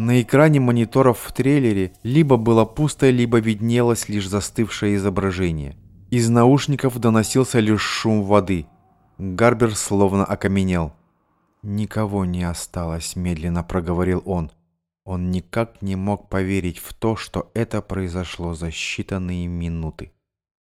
На экране мониторов в трейлере либо было пусто, либо виднелось лишь застывшее изображение. Из наушников доносился лишь шум воды. Гарбер словно окаменел. «Никого не осталось», — медленно проговорил он. Он никак не мог поверить в то, что это произошло за считанные минуты.